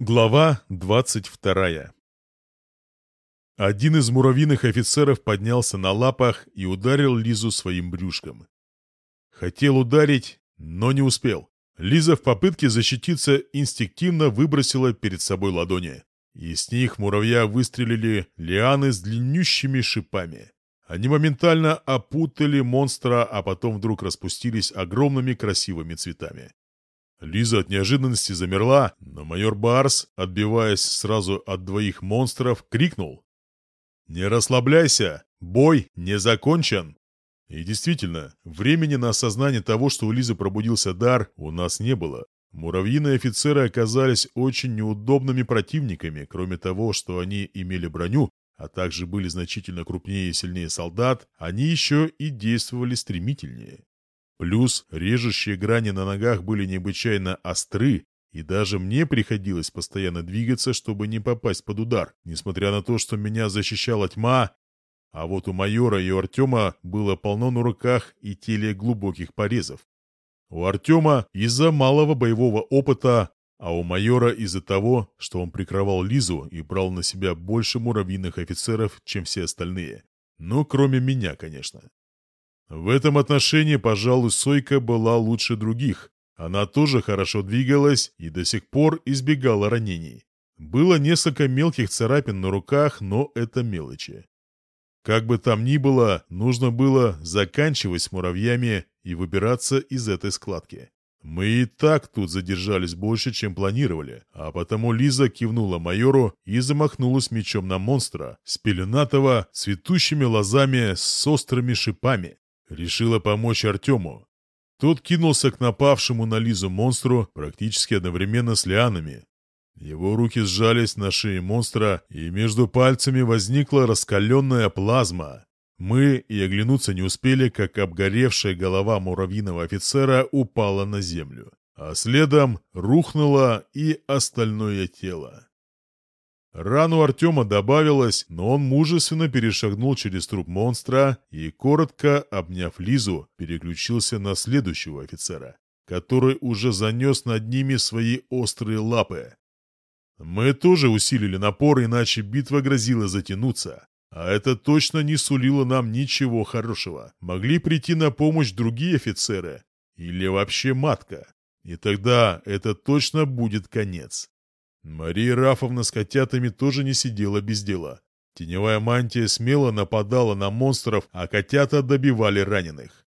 Глава 22 Один из муравьиных офицеров поднялся на лапах и ударил Лизу своим брюшком. Хотел ударить, но не успел. Лиза в попытке защититься инстинктивно выбросила перед собой ладони. И с них муравья выстрелили лианы с длиннющими шипами. Они моментально опутали монстра, а потом вдруг распустились огромными красивыми цветами. Лиза от неожиданности замерла, но майор Барс, отбиваясь сразу от двоих монстров, крикнул. «Не расслабляйся! Бой не закончен!» И действительно, времени на осознание того, что у Лизы пробудился дар, у нас не было. Муравьиные офицеры оказались очень неудобными противниками, кроме того, что они имели броню, а также были значительно крупнее и сильнее солдат, они еще и действовали стремительнее. Плюс режущие грани на ногах были необычайно остры, и даже мне приходилось постоянно двигаться, чтобы не попасть под удар, несмотря на то, что меня защищала тьма. А вот у майора и у Артема было полно на руках и теле глубоких порезов. У Артема из-за малого боевого опыта, а у майора из-за того, что он прикрывал Лизу и брал на себя больше муравьиных офицеров, чем все остальные. Ну, кроме меня, конечно. В этом отношении, пожалуй, Сойка была лучше других. Она тоже хорошо двигалась и до сих пор избегала ранений. Было несколько мелких царапин на руках, но это мелочи. Как бы там ни было, нужно было заканчивать с муравьями и выбираться из этой складки. Мы и так тут задержались больше, чем планировали, а потому Лиза кивнула майору и замахнулась мечом на монстра, спеленатого, цветущими лозами с острыми шипами решила помочь Артему. Тот кинулся к напавшему на Лизу монстру практически одновременно с лианами. Его руки сжались на шее монстра, и между пальцами возникла раскаленная плазма. Мы и оглянуться не успели, как обгоревшая голова муравьиного офицера упала на землю, а следом рухнуло и остальное тело. Рану Артема добавилось, но он мужественно перешагнул через труп монстра и, коротко обняв Лизу, переключился на следующего офицера, который уже занес над ними свои острые лапы. Мы тоже усилили напор, иначе битва грозила затянуться. А это точно не сулило нам ничего хорошего. Могли прийти на помощь другие офицеры. Или вообще матка. И тогда это точно будет конец. Мария Рафовна с котятами тоже не сидела без дела. Теневая мантия смело нападала на монстров, а котята добивали раненых.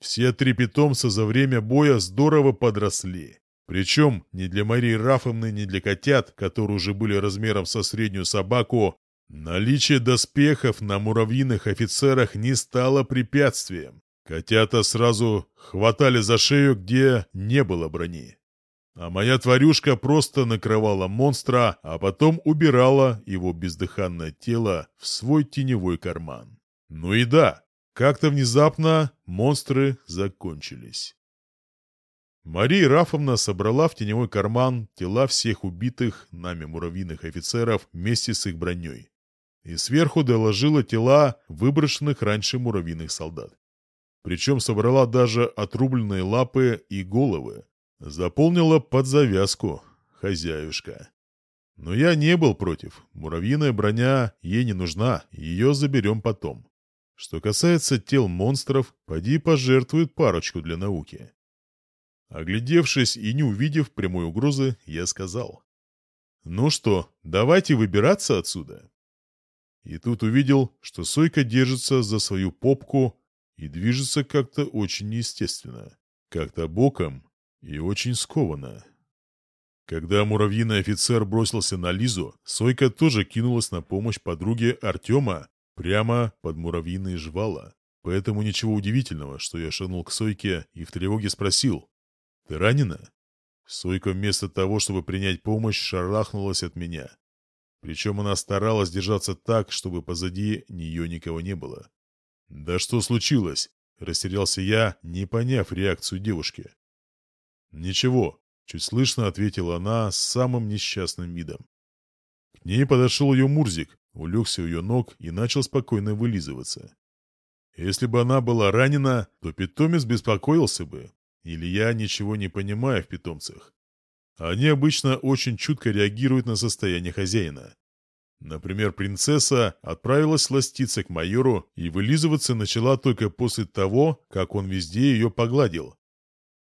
Все три питомца за время боя здорово подросли. Причем ни для Марии Рафовны, ни для котят, которые уже были размером со среднюю собаку, наличие доспехов на муравьиных офицерах не стало препятствием. Котята сразу хватали за шею, где не было брони. А моя тварюшка просто накрывала монстра, а потом убирала его бездыханное тело в свой теневой карман. Ну и да, как-то внезапно монстры закончились. Мария Рафовна собрала в теневой карман тела всех убитых нами муравьиных офицеров вместе с их броней. И сверху доложила тела выброшенных раньше муравьиных солдат. Причем собрала даже отрубленные лапы и головы, Заполнила под завязку хозяюшка. Но я не был против. Муравьиная броня ей не нужна, ее заберем потом. Что касается тел монстров, поди пожертвует парочку для науки. Оглядевшись и не увидев прямой угрозы, я сказал. «Ну что, давайте выбираться отсюда». И тут увидел, что Сойка держится за свою попку и движется как-то очень неестественно. Как-то боком, и очень скованно. Когда муравьиный офицер бросился на Лизу, Сойка тоже кинулась на помощь подруге Артема прямо под муравьиные жвала. Поэтому ничего удивительного, что я шагнул к Сойке и в тревоге спросил «Ты ранена?» Сойка вместо того, чтобы принять помощь, шарахнулась от меня. Причем она старалась держаться так, чтобы позади нее никого не было. «Да что случилось?» – растерялся я, не поняв реакцию девушки. «Ничего», — чуть слышно ответила она с самым несчастным видом. К ней подошел ее Мурзик, улегся у ее ног и начал спокойно вылизываться. Если бы она была ранена, то питомец беспокоился бы. Или я ничего не понимаю в питомцах. Они обычно очень чутко реагируют на состояние хозяина. Например, принцесса отправилась ластиться к майору и вылизываться начала только после того, как он везде ее погладил,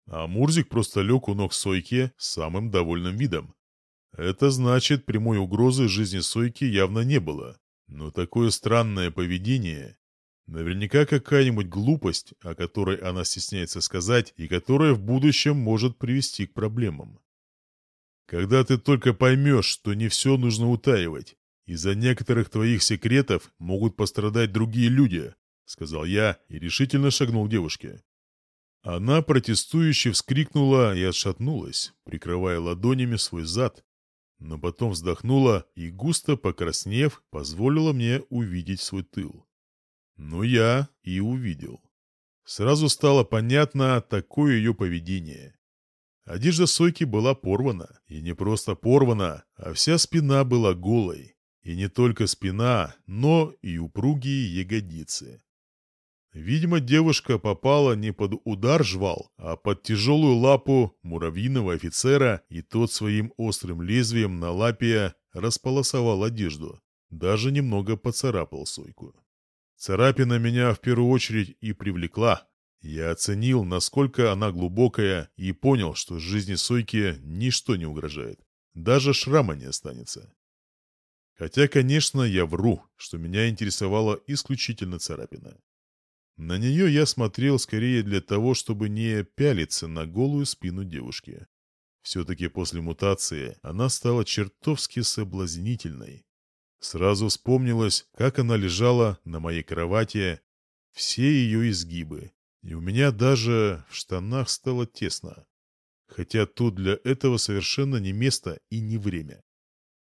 а Мурзик просто лег у ног Сойки самым довольным видом. Это значит, прямой угрозы жизни Сойки явно не было. Но такое странное поведение... Наверняка какая-нибудь глупость, о которой она стесняется сказать, и которая в будущем может привести к проблемам. Когда ты только поймешь, что не все нужно утаивать, из-за некоторых твоих секретов могут пострадать другие люди, — сказал я и решительно шагнул к девушке. Она протестующе вскрикнула и отшатнулась, прикрывая ладонями свой зад, но потом вздохнула и, густо покраснев, позволила мне увидеть свой тыл. Но я и увидел. Сразу стало понятно такое ее поведение. Одежда Сойки была порвана, и не просто порвана, а вся спина была голой. И не только спина, но и упругие ягодицы. Видимо, девушка попала не под удар жвал, а под тяжелую лапу муравьиного офицера, и тот своим острым лезвием на лапе располосовал одежду. Даже немного поцарапал Сойку. Царапина меня в первую очередь и привлекла. Я оценил, насколько она глубокая, и понял, что жизни Сойки ничто не угрожает. Даже шрама не останется. Хотя, конечно, я вру, что меня интересовала исключительно царапина. На нее я смотрел скорее для того, чтобы не пялиться на голую спину девушки. Все-таки после мутации она стала чертовски соблазнительной. Сразу вспомнилось, как она лежала на моей кровати, все ее изгибы. И у меня даже в штанах стало тесно. Хотя тут для этого совершенно не место и не время.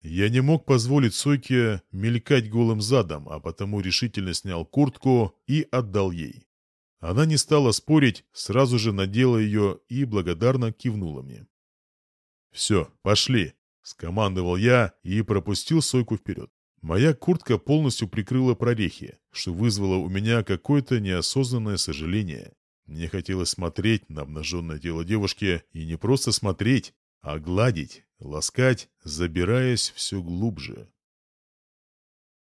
Я не мог позволить Сойке мелькать голым задом, а потому решительно снял куртку и отдал ей. Она не стала спорить, сразу же надела ее и благодарно кивнула мне. «Все, пошли», — скомандовал я и пропустил Сойку вперед. Моя куртка полностью прикрыла прорехи, что вызвало у меня какое-то неосознанное сожаление. Мне хотелось смотреть на обнаженное тело девушки, и не просто смотреть, а гладить, ласкать, забираясь все глубже.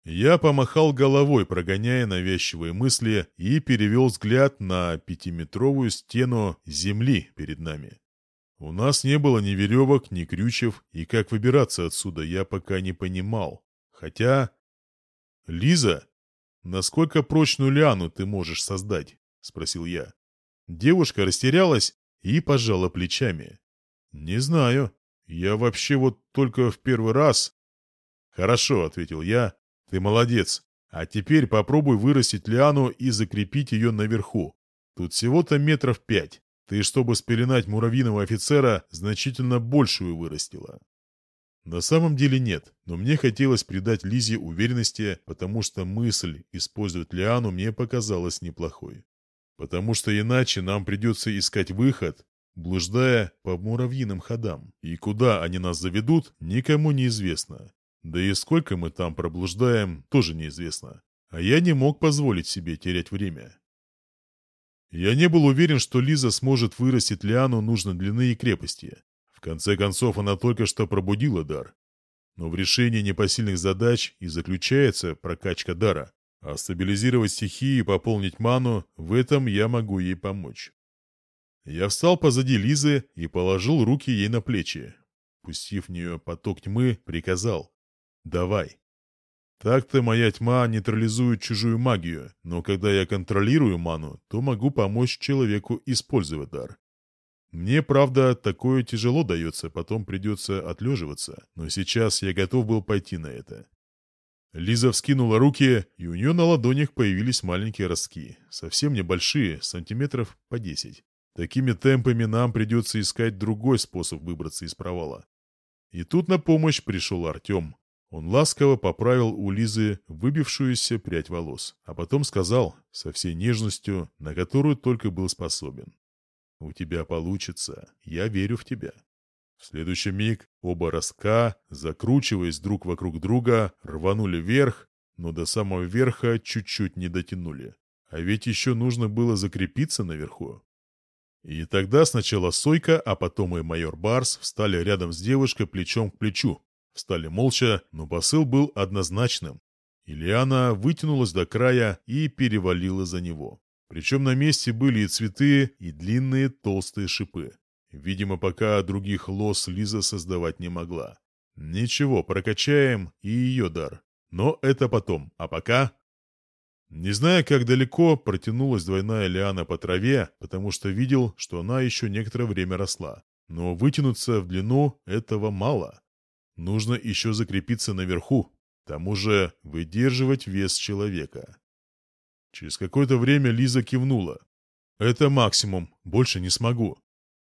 Я помахал головой, прогоняя навязчивые мысли, и перевел взгляд на пятиметровую стену земли перед нами. У нас не было ни веревок, ни крючев, и как выбираться отсюда я пока не понимал. Хотя... «Лиза, насколько прочную лиану ты можешь создать?» — спросил я. Девушка растерялась и пожала плечами. «Не знаю. Я вообще вот только в первый раз...» «Хорошо», — ответил я. «Ты молодец. А теперь попробуй вырастить лиану и закрепить ее наверху. Тут всего-то метров пять. Ты, чтобы спеленать муравьиного офицера, значительно большую вырастила». На самом деле нет, но мне хотелось придать Лизе уверенности, потому что мысль использовать Лиану мне показалась неплохой. Потому что иначе нам придется искать выход, блуждая по муравьиным ходам. И куда они нас заведут, никому не известно. Да и сколько мы там проблуждаем, тоже неизвестно. А я не мог позволить себе терять время. Я не был уверен, что Лиза сможет вырастить Лиану нужной длины и крепости. В конце концов, она только что пробудила дар. Но в решении непосильных задач и заключается прокачка дара. А стабилизировать стихии и пополнить ману – в этом я могу ей помочь. Я встал позади Лизы и положил руки ей на плечи. Пустив в нее поток тьмы, приказал. «Давай». Так-то моя тьма нейтрализует чужую магию, но когда я контролирую ману, то могу помочь человеку использовать дар. Мне, правда, такое тяжело дается, потом придется отлеживаться, но сейчас я готов был пойти на это. Лиза вскинула руки, и у нее на ладонях появились маленькие ростки, совсем небольшие, сантиметров по десять. Такими темпами нам придется искать другой способ выбраться из провала. И тут на помощь пришел Артем. Он ласково поправил у Лизы выбившуюся прядь волос, а потом сказал со всей нежностью, на которую только был способен. «У тебя получится. Я верю в тебя». В следующий миг оба ростка, закручиваясь друг вокруг друга, рванули вверх, но до самого верха чуть-чуть не дотянули. А ведь еще нужно было закрепиться наверху. И тогда сначала Сойка, а потом и майор Барс встали рядом с девушкой плечом к плечу. Встали молча, но посыл был однозначным. Ильяна вытянулась до края и перевалила за него. Причем на месте были и цветы, и длинные толстые шипы. Видимо, пока других лос Лиза создавать не могла. Ничего, прокачаем и ее дар. Но это потом, а пока не зная, как далеко, протянулась двойная лиана по траве, потому что видел, что она еще некоторое время росла. Но вытянуться в длину этого мало. Нужно еще закрепиться наверху, к тому же выдерживать вес человека. Через какое-то время Лиза кивнула. «Это максимум, больше не смогу».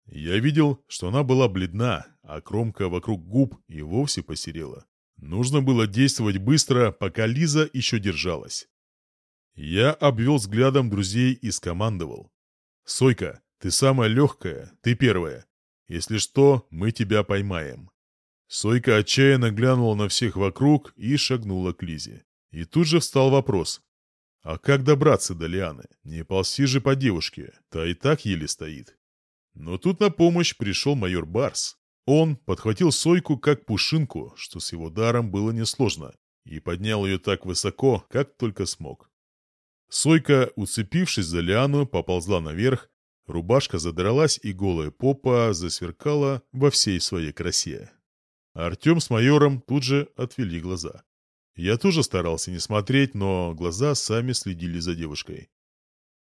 Я видел, что она была бледна, а кромка вокруг губ и вовсе посерела. Нужно было действовать быстро, пока Лиза еще держалась. Я обвел взглядом друзей и скомандовал. «Сойка, ты самая легкая, ты первая. Если что, мы тебя поймаем». Сойка отчаянно глянула на всех вокруг и шагнула к Лизе. И тут же встал вопрос. «А как добраться до Лианы? Не ползи же по девушке, та и так еле стоит». Но тут на помощь пришел майор Барс. Он подхватил Сойку как пушинку, что с его даром было несложно, и поднял ее так высоко, как только смог. Сойка, уцепившись за лиану, поползла наверх, рубашка задралась и голая попа засверкала во всей своей красе. Артем с майором тут же отвели глаза. Я тоже старался не смотреть, но глаза сами следили за девушкой.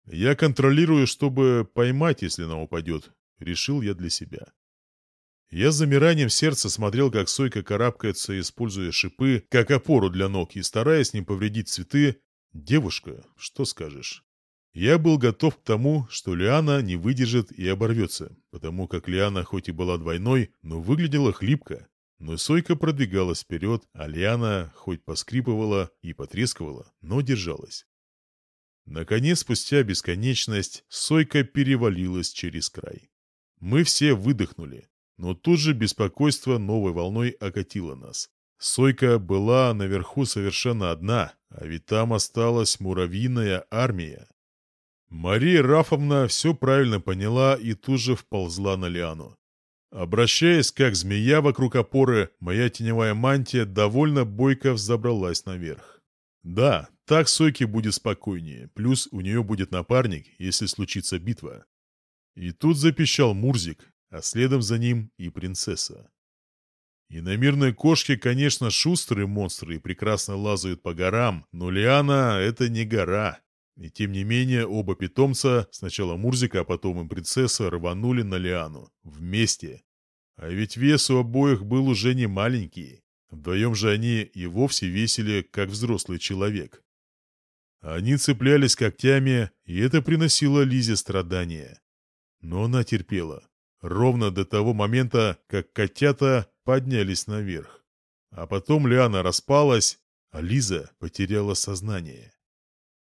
«Я контролирую, чтобы поймать, если она упадет», — решил я для себя. Я с замиранием сердца смотрел, как Сойка карабкается, используя шипы как опору для ног и стараясь не повредить цветы, «Девушка, что скажешь?» Я был готов к тому, что Лиана не выдержит и оборвется, потому как Лиана хоть и была двойной, но выглядела хлипко. Но Сойка продвигалась вперед, а Лиана хоть поскрипывала и потрескивала, но держалась. Наконец, спустя бесконечность, Сойка перевалилась через край. Мы все выдохнули, но тут же беспокойство новой волной окатило нас. Сойка была наверху совершенно одна, а ведь там осталась муравьиная армия. Мария Рафовна все правильно поняла и тут же вползла на лиану. Обращаясь как змея вокруг опоры, моя теневая мантия довольно бойко взобралась наверх. Да, так Сойке будет спокойнее, плюс у нее будет напарник, если случится битва. И тут запищал Мурзик, а следом за ним и принцесса. Иномирные кошки, конечно, шустрые монстры и прекрасно лазают по горам, но Лиана — это не гора. И тем не менее, оба питомца, сначала Мурзика, а потом и принцесса, рванули на Лиану. Вместе. А ведь вес у обоих был уже не маленький. Вдвоем же они и вовсе весили, как взрослый человек. Они цеплялись когтями, и это приносило Лизе страдания. Но она терпела ровно до того момента, как котята поднялись наверх. А потом Лиана распалась, а Лиза потеряла сознание.